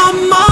my mind.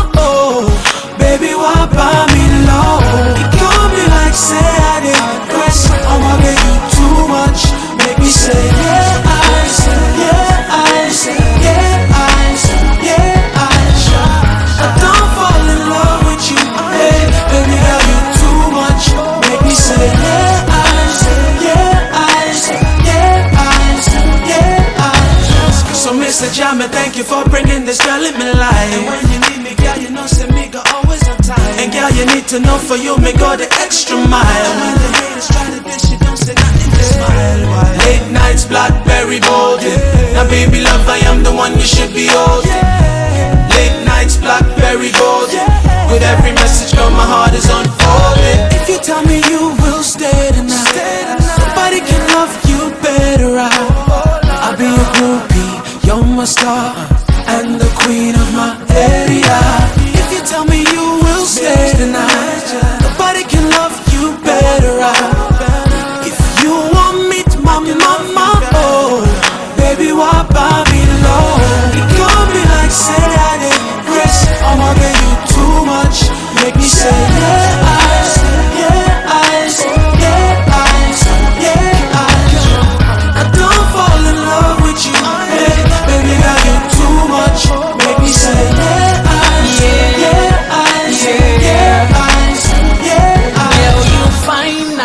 the jam and thank you for bringing this girl in my life. And when you need me, girl, you know, send me go always on time. And girl, you need to know for you, me go the extra mile. And when the haters try to diss you, don't say nothing, just smile. Why? tonight.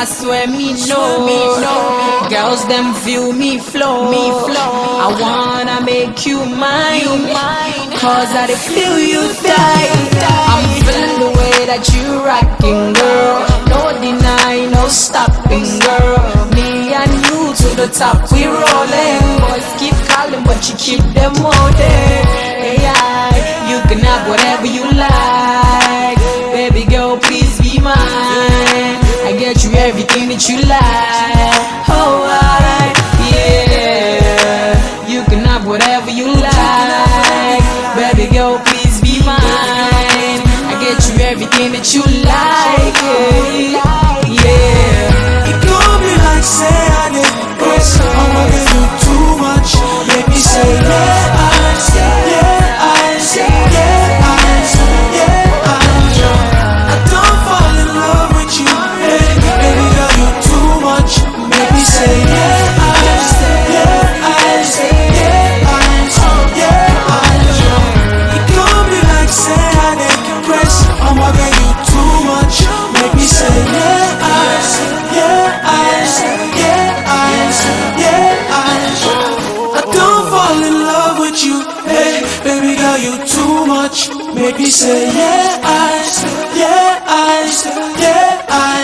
I swear me no, me no. Girls them feel me flow, me flow. I wanna make you mine, you mine. Cause I feel you die. I'm feeling the way that you rocking, girl. No deny, no stopping, girl. Me and you to the top, we rolling. Boys keep calling, but you keep them holding. Yeah, you can have whatever you like, baby girl. Please be mine get you everything that you like. Oh, I, yeah. You can have whatever you like. Baby girl, please be mine. I get you everything that you like. Make me say yeah, I, yeah, I, yeah, I.